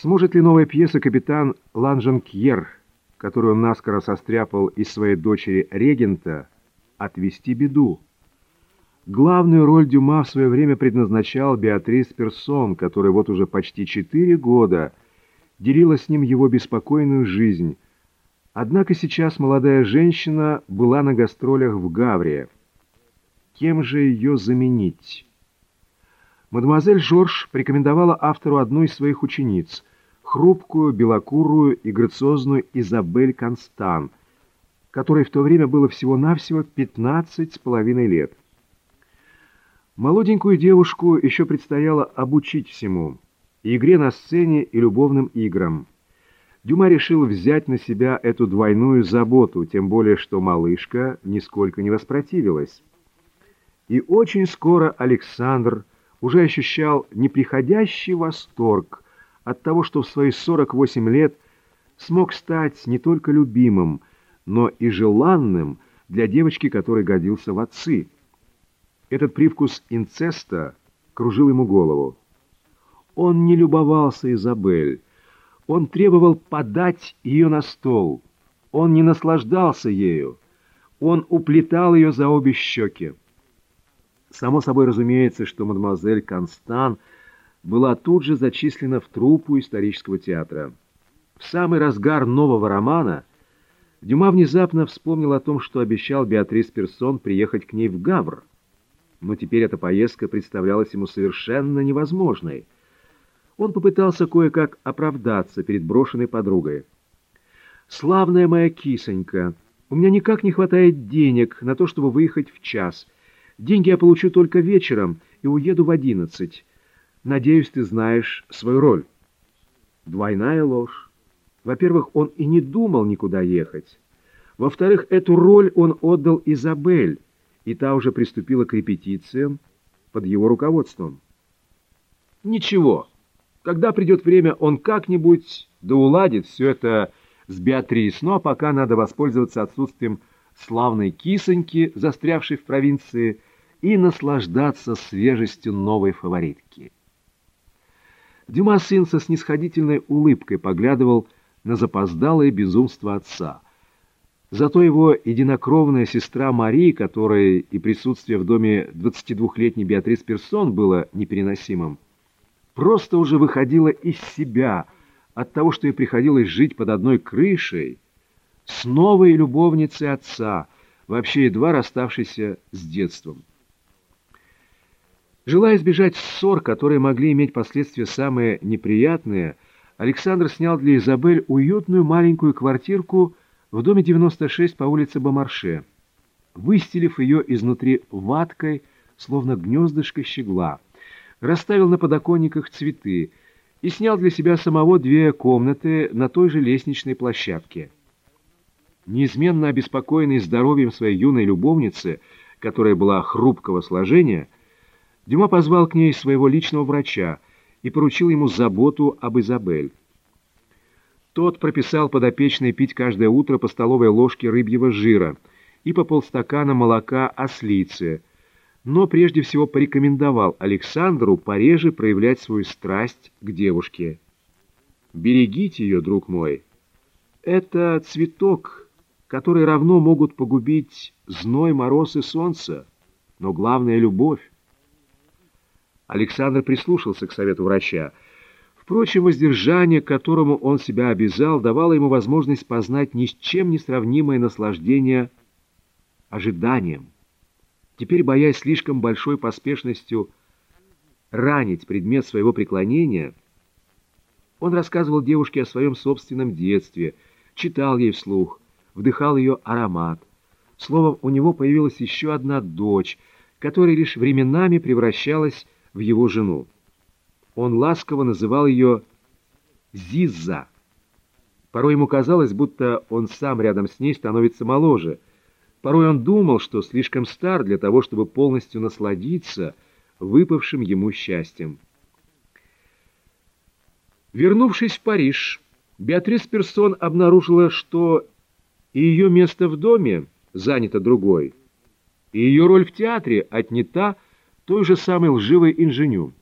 Сможет ли новая пьеса «Капитан Ланженкьер», которую он наскоро состряпал из своей дочери регента, отвести беду? Главную роль Дюма в свое время предназначал Беатрис Персон, которая вот уже почти четыре года делила с ним его беспокойную жизнь. Однако сейчас молодая женщина была на гастролях в Гавре. Кем же ее заменить? Мадемуазель Жорж порекомендовала автору одну из своих учениц, хрупкую, белокурую и грациозную Изабель Констан, которой в то время было всего-навсего пятнадцать с половиной лет. Молоденькую девушку еще предстояло обучить всему – игре на сцене и любовным играм. Дюма решил взять на себя эту двойную заботу, тем более что малышка нисколько не воспротивилась. И очень скоро Александр уже ощущал неприходящий восторг от того, что в свои 48 лет смог стать не только любимым, но и желанным для девочки, который годился в отцы. Этот привкус инцеста кружил ему голову. Он не любовался Изабель, он требовал подать ее на стол. Он не наслаждался ею, он уплетал ее за обе щеки. Само собой разумеется, что мадемуазель Констан была тут же зачислена в труппу исторического театра. В самый разгар нового романа Дюма внезапно вспомнил о том, что обещал Беатрис Персон приехать к ней в Гавр. Но теперь эта поездка представлялась ему совершенно невозможной. Он попытался кое-как оправдаться перед брошенной подругой. «Славная моя кисонька, у меня никак не хватает денег на то, чтобы выехать в час». Деньги я получу только вечером и уеду в одиннадцать. Надеюсь, ты знаешь свою роль. Двойная ложь. Во-первых, он и не думал никуда ехать. Во-вторых, эту роль он отдал Изабель, и та уже приступила к репетициям под его руководством. Ничего, когда придет время, он как-нибудь да все это с Беатрис, ну а пока надо воспользоваться отсутствием славной кисоньки, застрявшей в провинции, и наслаждаться свежестью новой фаворитки. Дюма сын со снисходительной улыбкой поглядывал на запоздалое безумство отца. Зато его единокровная сестра Мари, которой и присутствие в доме 22-летней Беатрис Персон было непереносимым, просто уже выходила из себя от того, что ей приходилось жить под одной крышей с новой любовницей отца, вообще едва расставшейся с детством. Желая избежать ссор, которые могли иметь последствия самые неприятные, Александр снял для Изабель уютную маленькую квартирку в доме 96 по улице Бомарше, выстелив ее изнутри ваткой, словно гнездышко щегла, расставил на подоконниках цветы и снял для себя самого две комнаты на той же лестничной площадке. Неизменно обеспокоенный здоровьем своей юной любовницы, которая была хрупкого сложения, Дюма позвал к ней своего личного врача и поручил ему заботу об Изабель. Тот прописал подопечной пить каждое утро по столовой ложке рыбьего жира и по полстакана молока ослицы, но прежде всего порекомендовал Александру пореже проявлять свою страсть к девушке. «Берегите ее, друг мой. Это цветок, который равно могут погубить зной, мороз и солнце, но главное — любовь. Александр прислушался к совету врача. Впрочем, воздержание, к которому он себя обязал, давало ему возможность познать ни с чем не сравнимое наслаждение ожиданием. Теперь, боясь слишком большой поспешностью ранить предмет своего преклонения, он рассказывал девушке о своем собственном детстве, читал ей вслух, вдыхал ее аромат. Словом, у него появилась еще одна дочь, которая лишь временами превращалась в его жену. Он ласково называл ее Зиза. Порой ему казалось, будто он сам рядом с ней становится моложе. Порой он думал, что слишком стар для того, чтобы полностью насладиться выпавшим ему счастьем. Вернувшись в Париж, Беатрис Персон обнаружила, что и ее место в доме занято другой, и ее роль в театре отнята той же самой лживой инженю.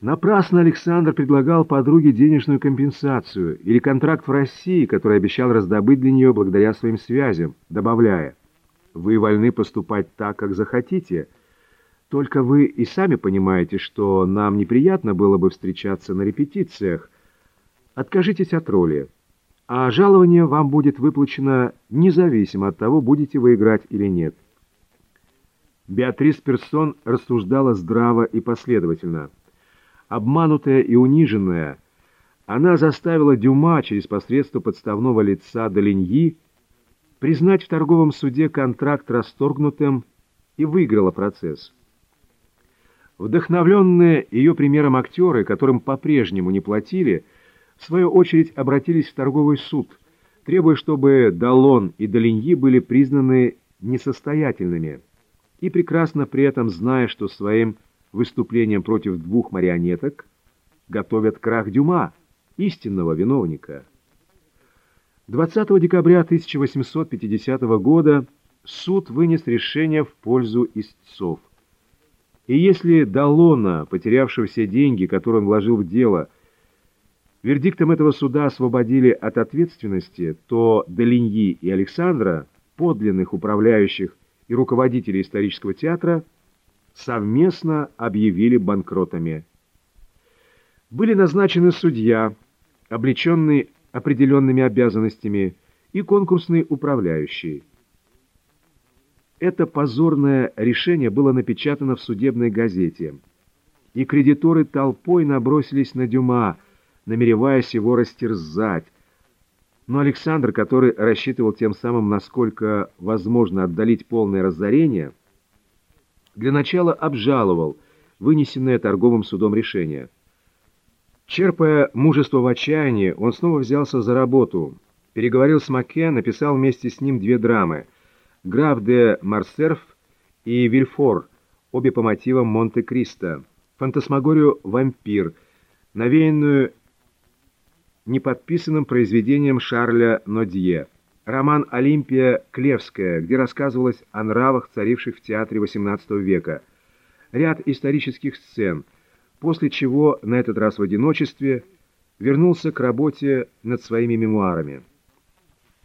Напрасно Александр предлагал подруге денежную компенсацию или контракт в России, который обещал раздобыть для нее благодаря своим связям, добавляя «Вы вольны поступать так, как захотите, только вы и сами понимаете, что нам неприятно было бы встречаться на репетициях. Откажитесь от роли, а жалование вам будет выплачено независимо от того, будете вы играть или нет». Беатрис Персон рассуждала здраво и последовательно – Обманутая и униженная, она заставила Дюма через посредство подставного лица Долиньи признать в торговом суде контракт расторгнутым и выиграла процесс. Вдохновленные ее примером актеры, которым по-прежнему не платили, в свою очередь обратились в торговый суд, требуя, чтобы Далон и Долиньи были признаны несостоятельными, и прекрасно при этом зная, что своим выступлением против двух марионеток готовят крах Дюма, истинного виновника. 20 декабря 1850 года суд вынес решение в пользу истцов. И если Далона, потерявшего все деньги, которые он вложил в дело, вердиктом этого суда освободили от ответственности, то Долиньи и Александра, подлинных управляющих и руководителей исторического театра, совместно объявили банкротами. Были назначены судья, облеченный определенными обязанностями, и конкурсный управляющий. Это позорное решение было напечатано в судебной газете, и кредиторы толпой набросились на Дюма, намереваясь его растерзать. Но Александр, который рассчитывал тем самым, насколько возможно отдалить полное разорение, для начала обжаловал вынесенное торговым судом решение. Черпая мужество в отчаянии, он снова взялся за работу, переговорил с Маке, написал вместе с ним две драмы «Граф де Марсерф» и «Вильфор», обе по мотивам Монте-Кристо, фантасмагорию «Вампир», навеянную неподписанным произведением Шарля Нодье – роман «Олимпия Клевская», где рассказывалось о нравах, царивших в театре XVIII века, ряд исторических сцен, после чего, на этот раз в одиночестве, вернулся к работе над своими мемуарами.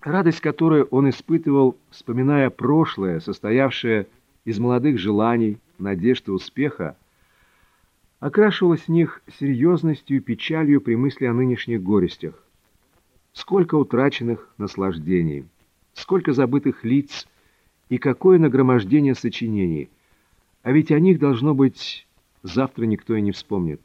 Радость, которую он испытывал, вспоминая прошлое, состоявшее из молодых желаний, надежд и успеха, окрашивалась в них серьезностью и печалью при мысли о нынешних горестях. Сколько утраченных наслаждений, сколько забытых лиц и какое нагромождение сочинений. А ведь о них, должно быть, завтра никто и не вспомнит.